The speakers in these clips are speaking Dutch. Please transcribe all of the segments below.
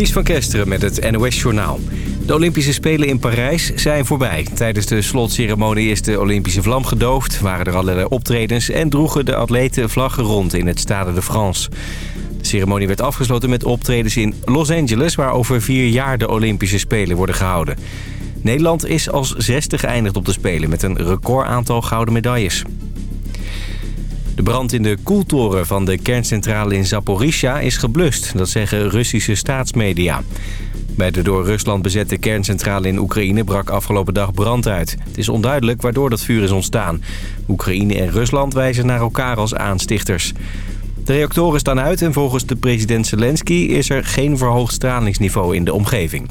Ties van Kesteren met het NOS-journaal. De Olympische Spelen in Parijs zijn voorbij. Tijdens de slotceremonie is de Olympische vlam gedoofd... waren er allerlei optredens en droegen de atleten vlaggen rond in het Stade de France. De ceremonie werd afgesloten met optredens in Los Angeles... waar over vier jaar de Olympische Spelen worden gehouden. Nederland is als zesde geëindigd op de Spelen... met een record aantal gouden medailles. De brand in de koeltoren van de kerncentrale in Zaporizhia is geblust. Dat zeggen Russische staatsmedia. Bij de door Rusland bezette kerncentrale in Oekraïne brak afgelopen dag brand uit. Het is onduidelijk waardoor dat vuur is ontstaan. Oekraïne en Rusland wijzen naar elkaar als aanstichters. De reactoren staan uit en volgens de president Zelensky is er geen verhoogd stralingsniveau in de omgeving.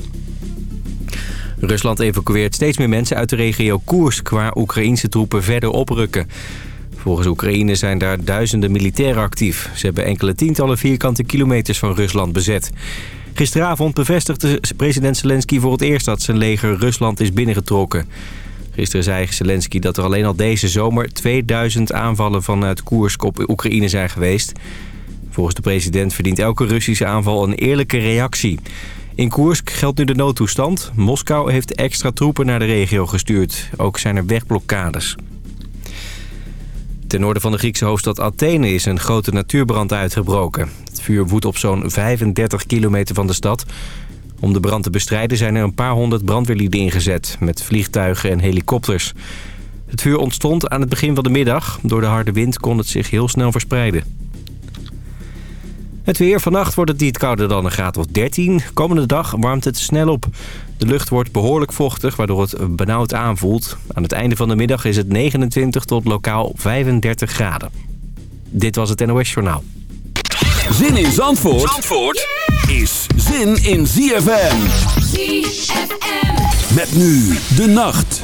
Rusland evacueert steeds meer mensen uit de regio Koersk... waar Oekraïnse troepen verder oprukken. Volgens Oekraïne zijn daar duizenden militairen actief. Ze hebben enkele tientallen vierkante kilometers van Rusland bezet. Gisteravond bevestigde president Zelensky voor het eerst dat zijn leger Rusland is binnengetrokken. Gisteren zei Zelensky dat er alleen al deze zomer 2000 aanvallen vanuit Koersk op Oekraïne zijn geweest. Volgens de president verdient elke Russische aanval een eerlijke reactie. In Koersk geldt nu de noodtoestand. Moskou heeft extra troepen naar de regio gestuurd. Ook zijn er wegblokkades. Ten noorden van de Griekse hoofdstad Athene is een grote natuurbrand uitgebroken. Het vuur woedt op zo'n 35 kilometer van de stad. Om de brand te bestrijden zijn er een paar honderd brandweerlieden ingezet... met vliegtuigen en helikopters. Het vuur ontstond aan het begin van de middag. Door de harde wind kon het zich heel snel verspreiden. Het weer. Vannacht wordt het niet kouder dan een graad of 13. Komende dag warmt het snel op. De lucht wordt behoorlijk vochtig, waardoor het benauwd aanvoelt. Aan het einde van de middag is het 29 tot lokaal 35 graden. Dit was het NOS Journaal. Zin in Zandvoort, Zandvoort is zin in ZFM. ZFM. Met nu de nacht.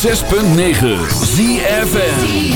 106.9 ZFN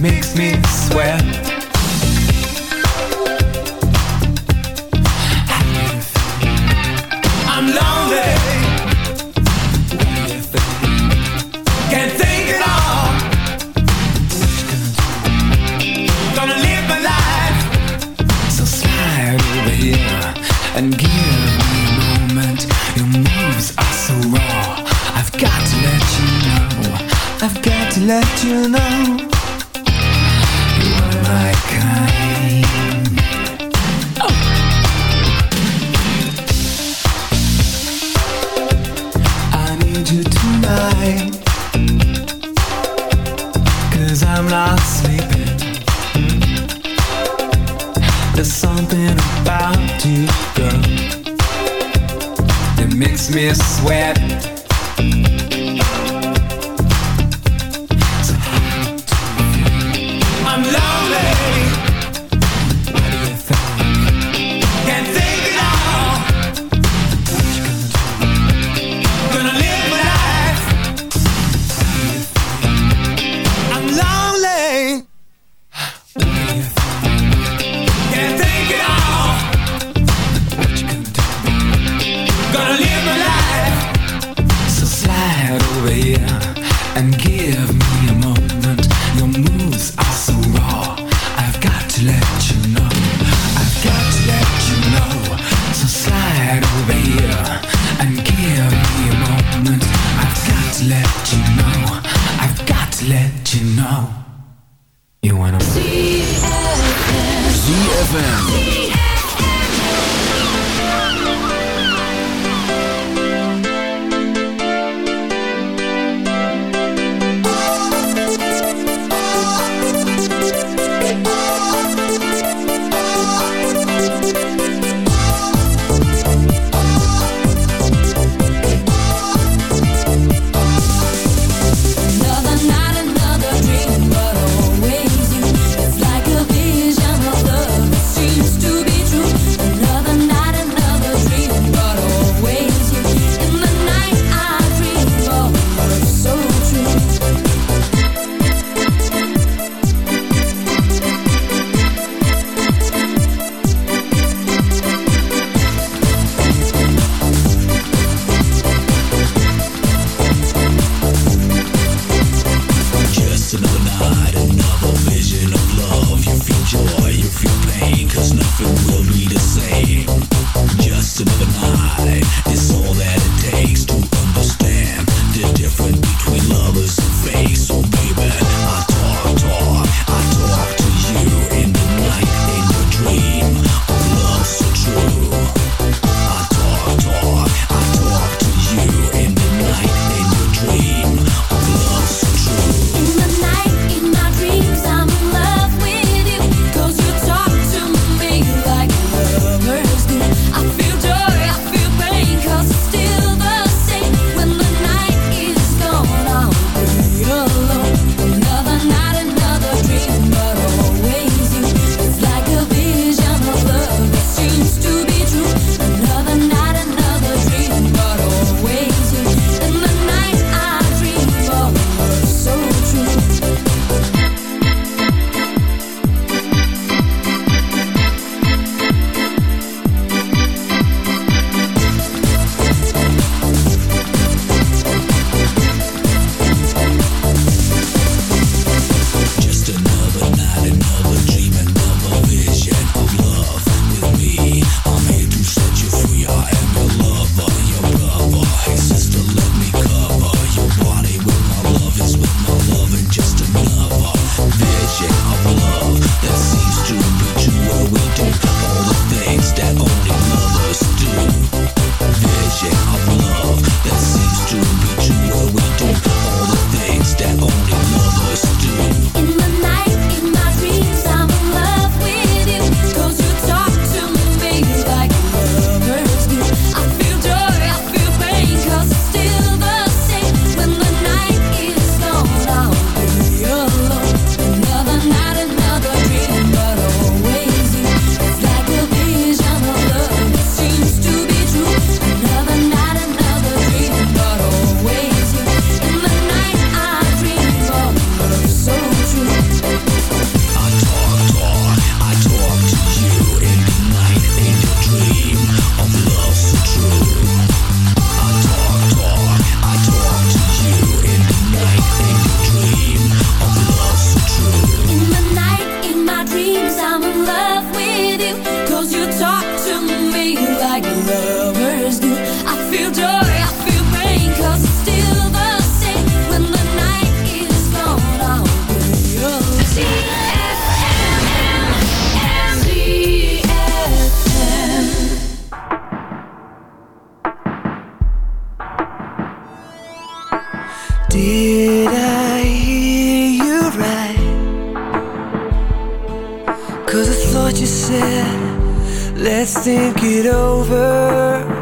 makes me sweat. Did I hear you right? Cause I thought you said, let's think it over.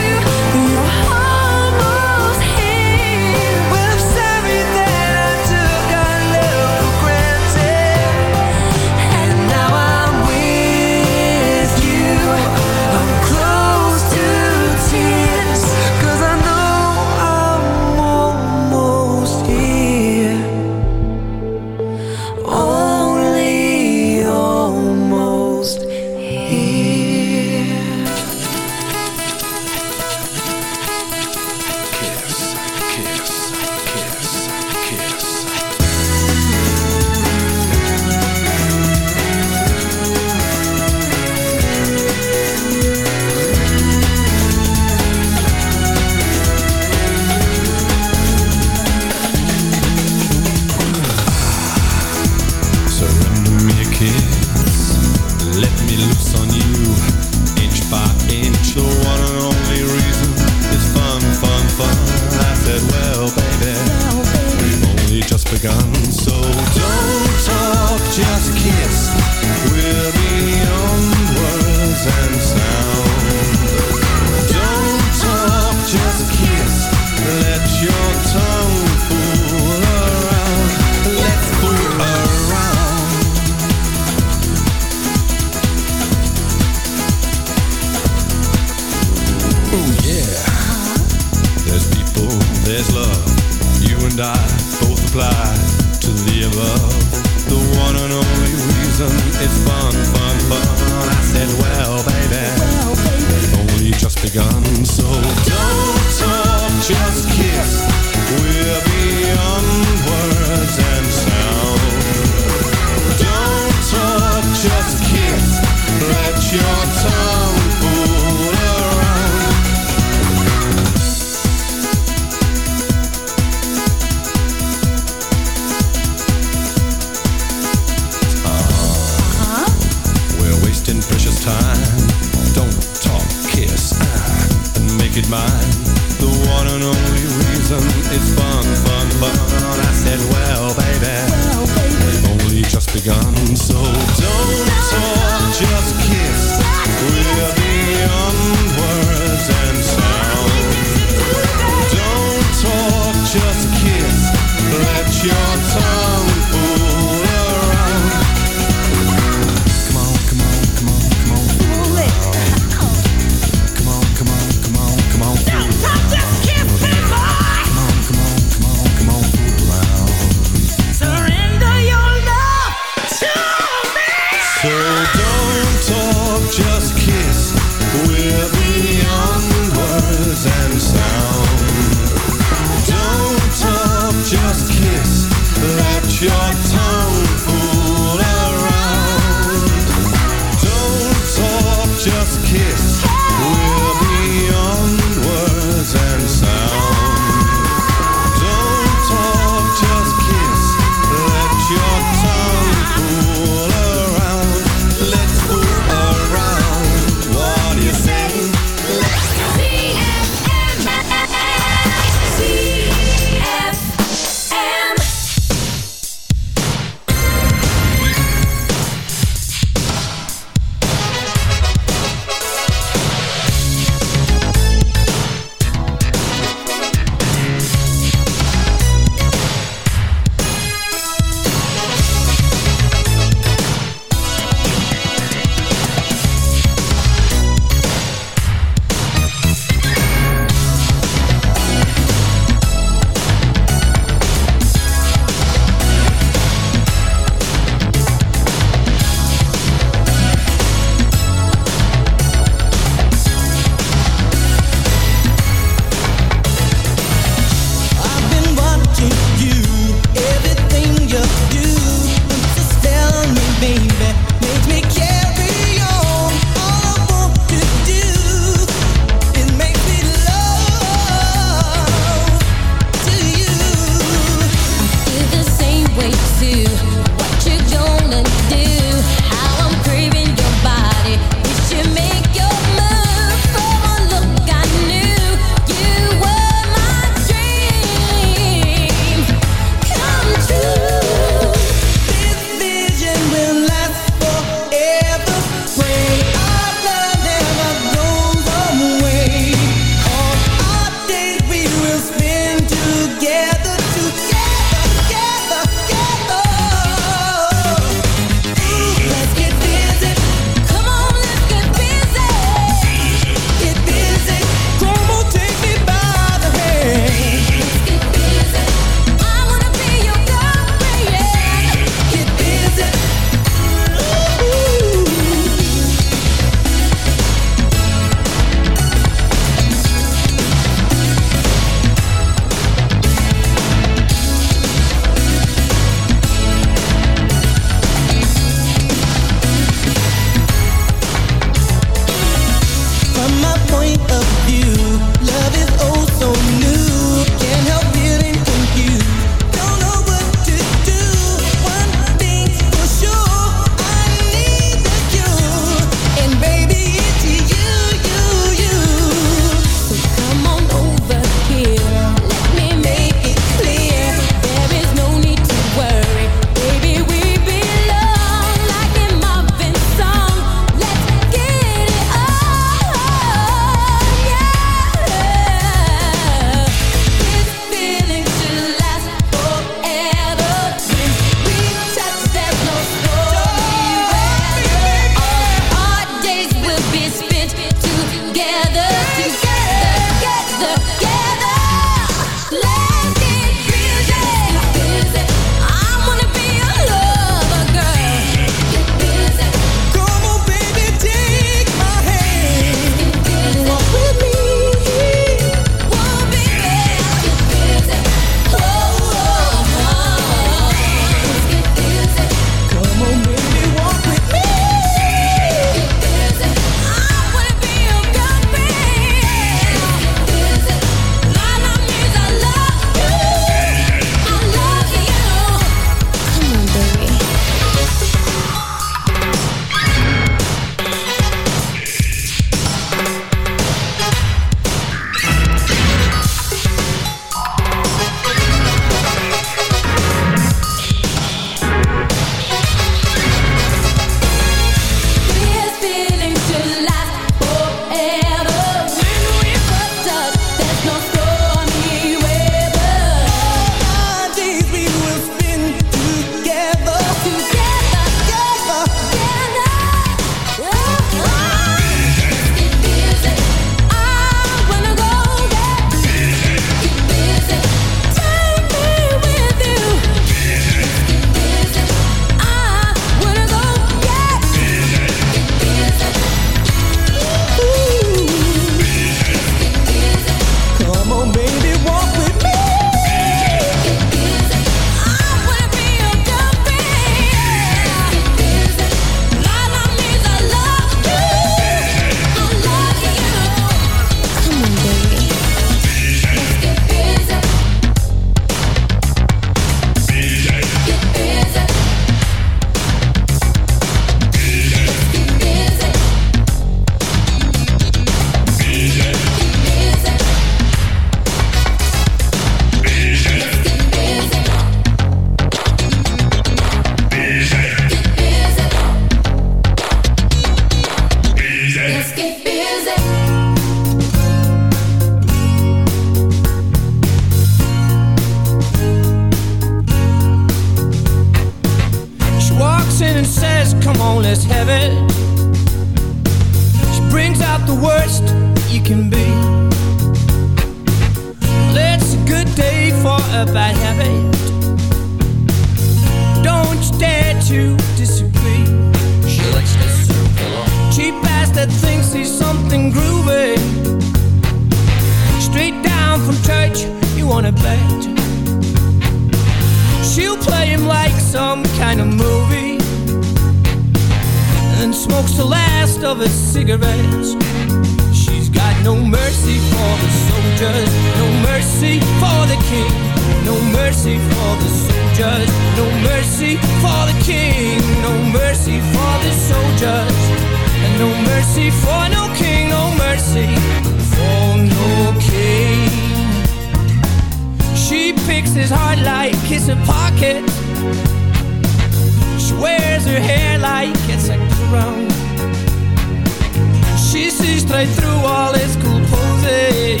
Straight through all his cool poses.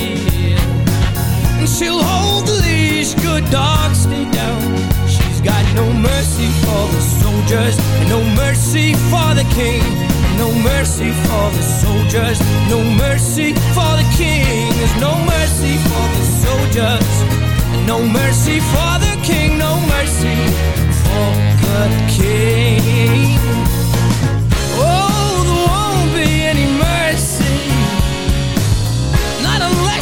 And she'll hold the leash, good dog, stay down. She's got no mercy for the soldiers no mercy for the king. No mercy for the soldiers No mercy for the king. There's no mercy for the soldiers no mercy for the king, no mercy for the king.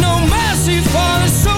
no mercy for the soldiers,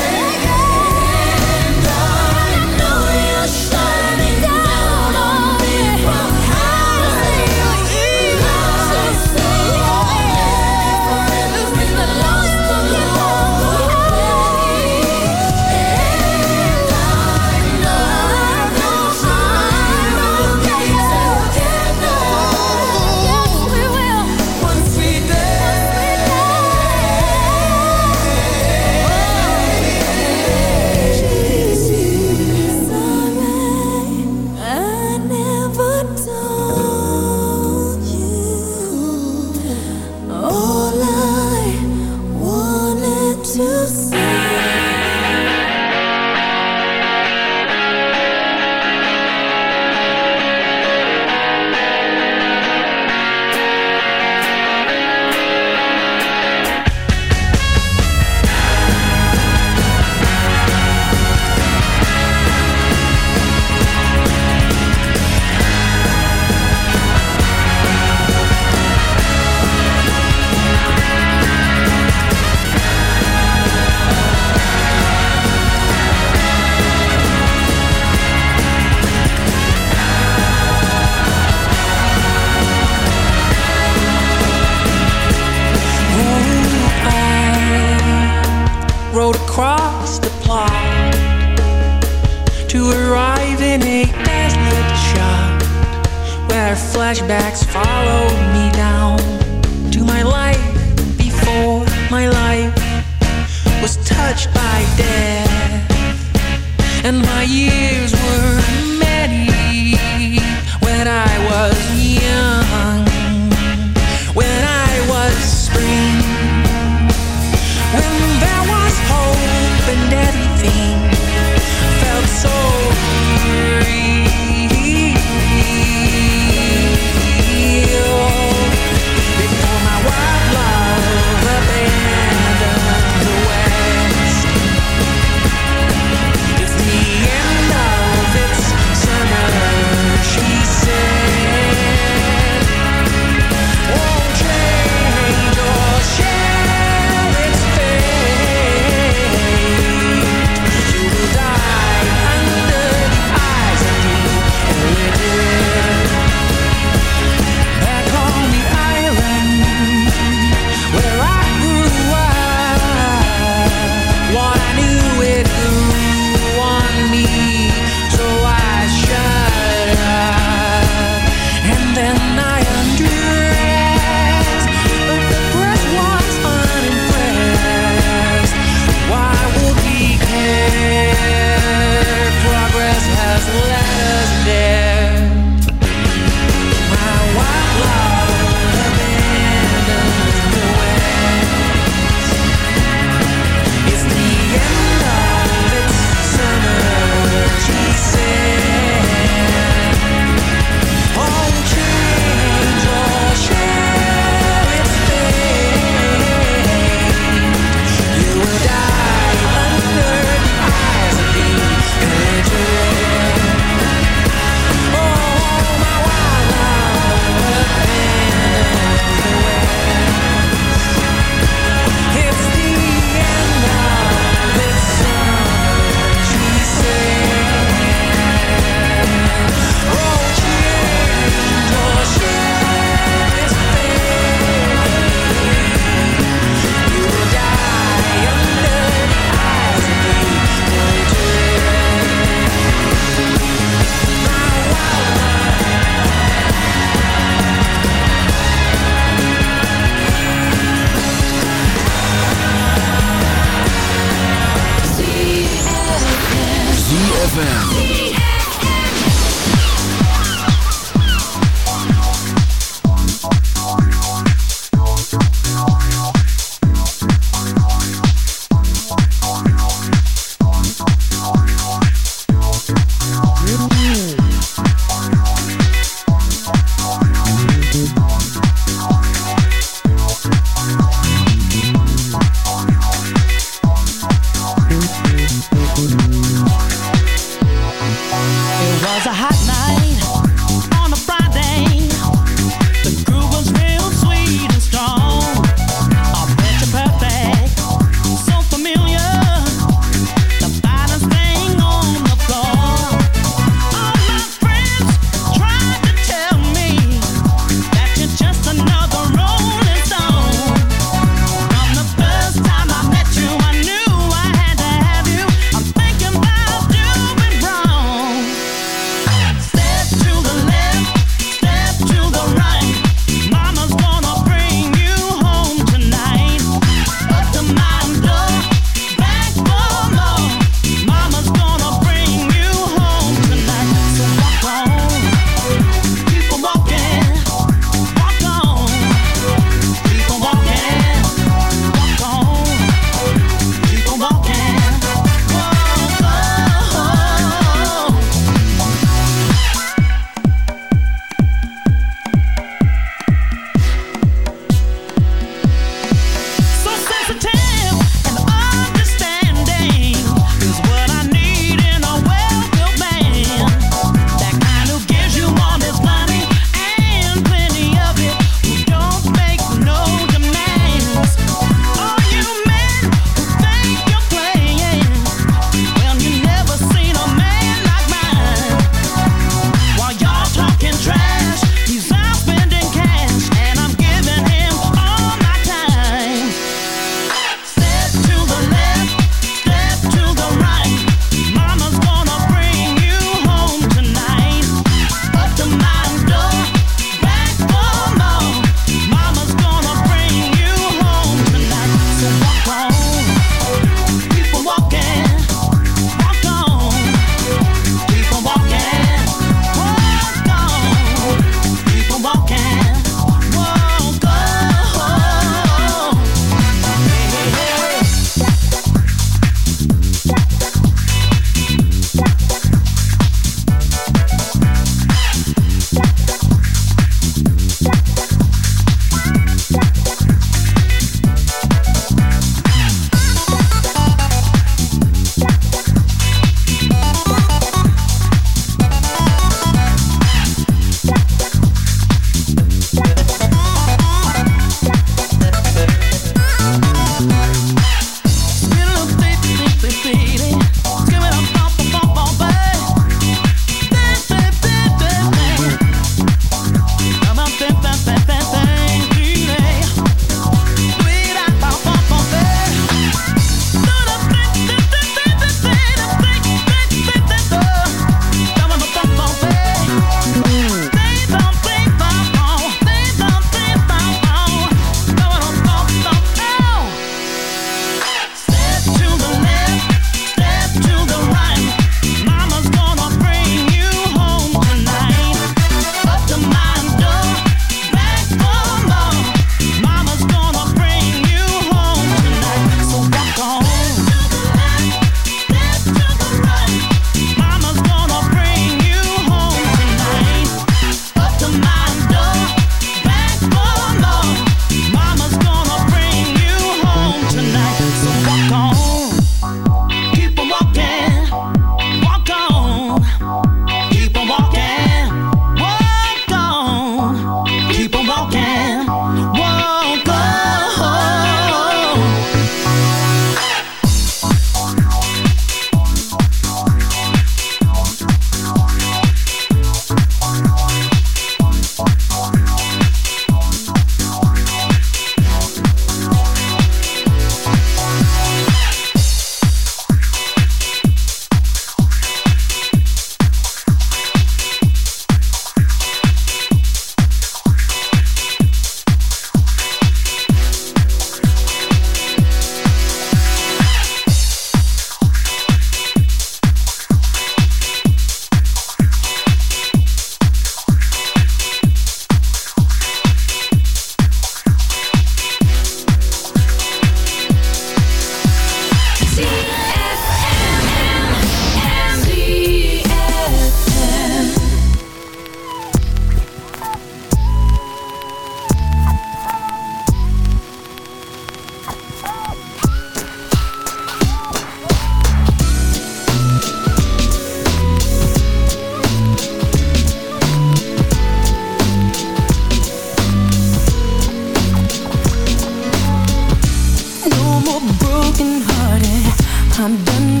I'm done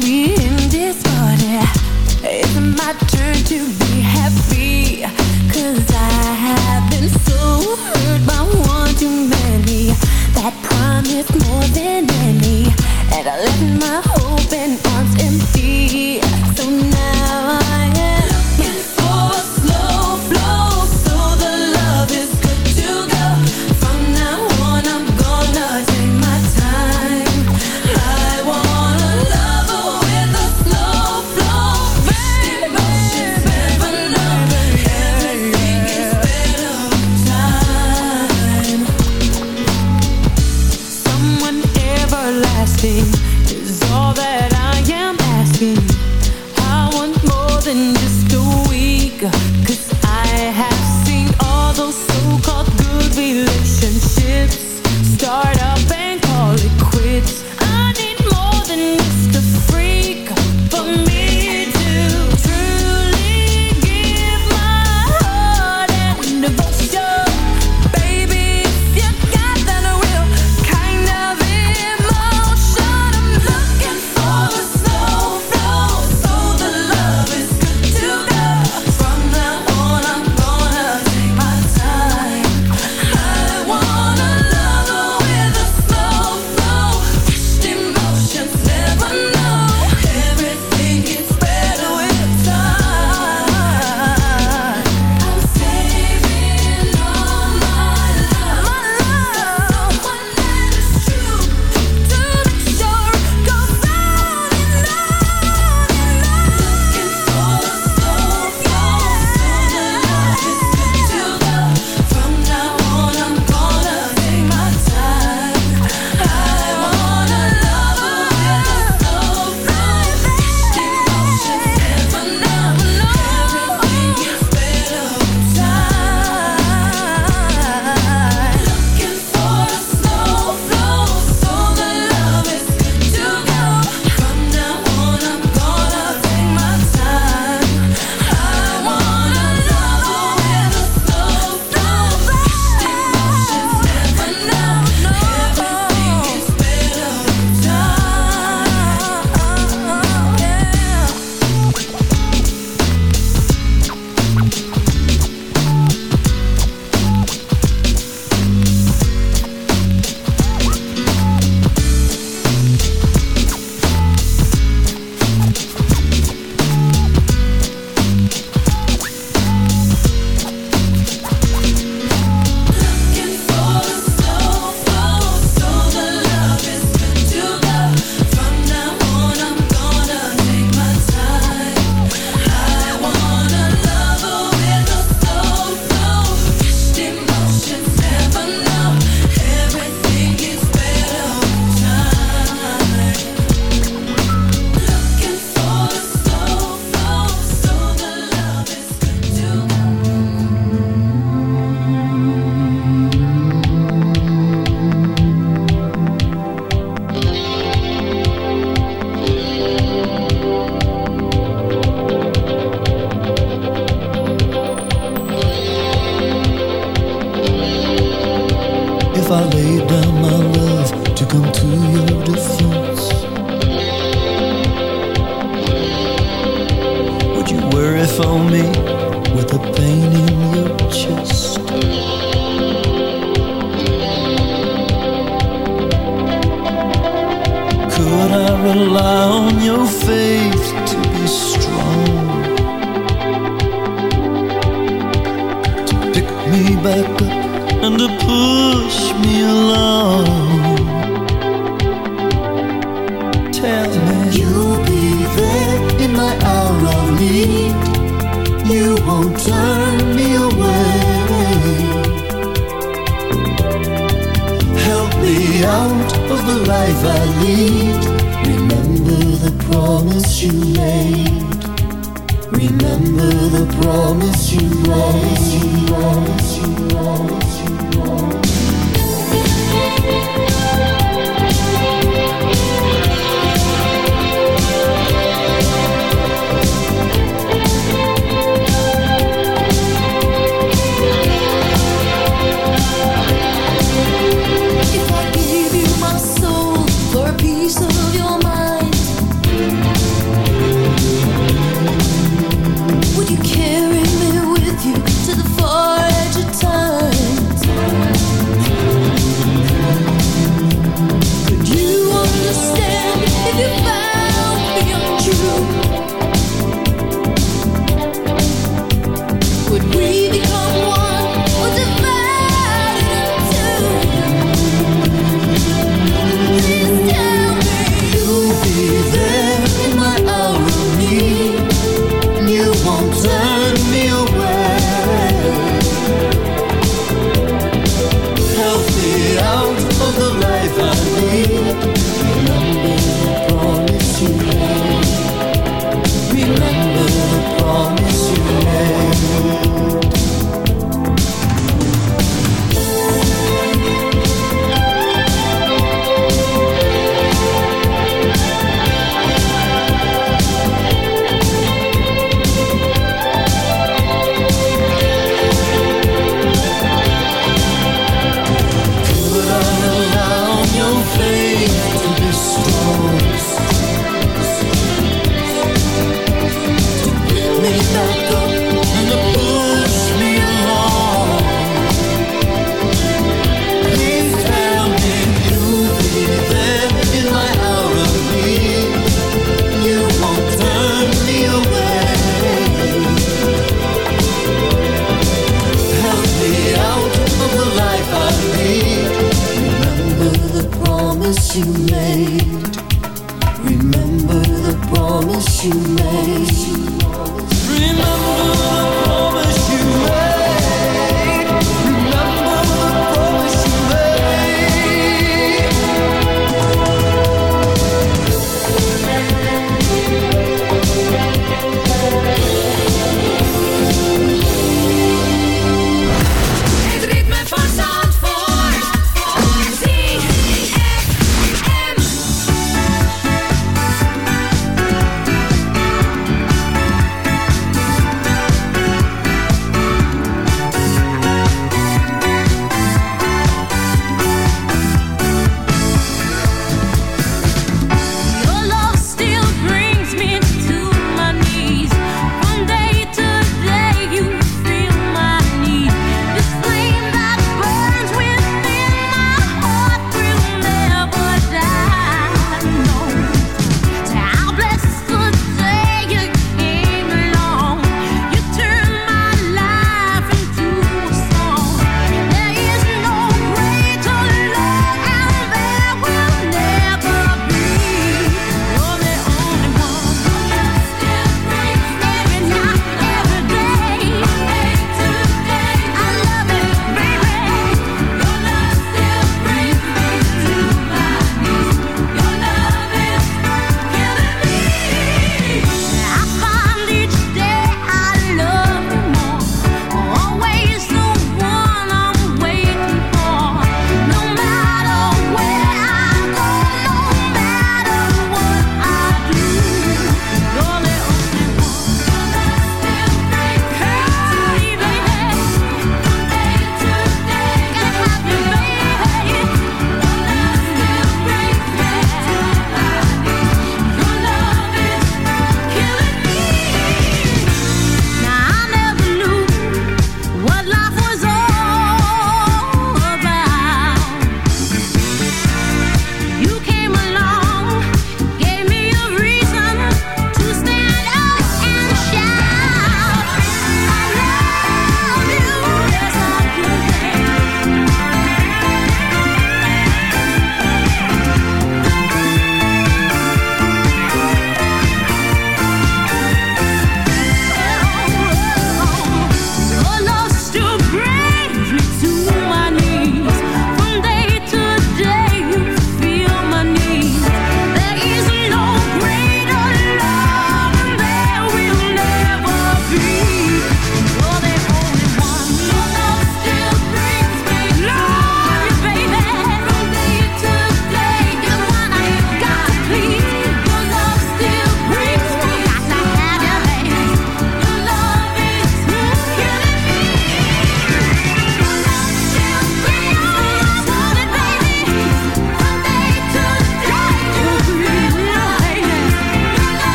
laid down my love to come to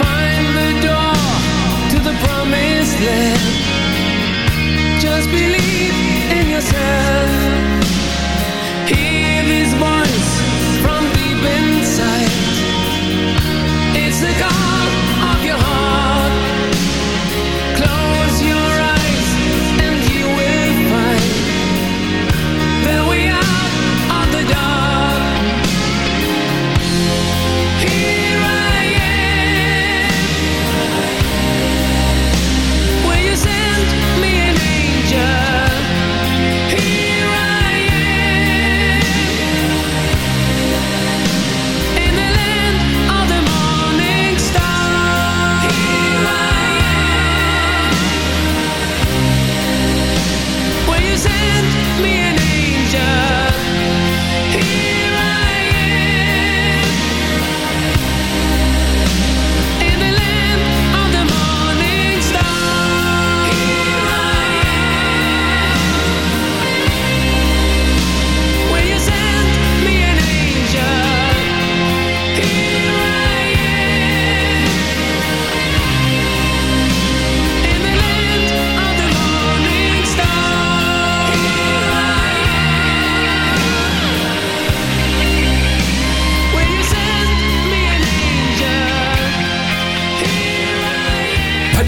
Find the door to the promised land. Just believe in yourself. Hear his voice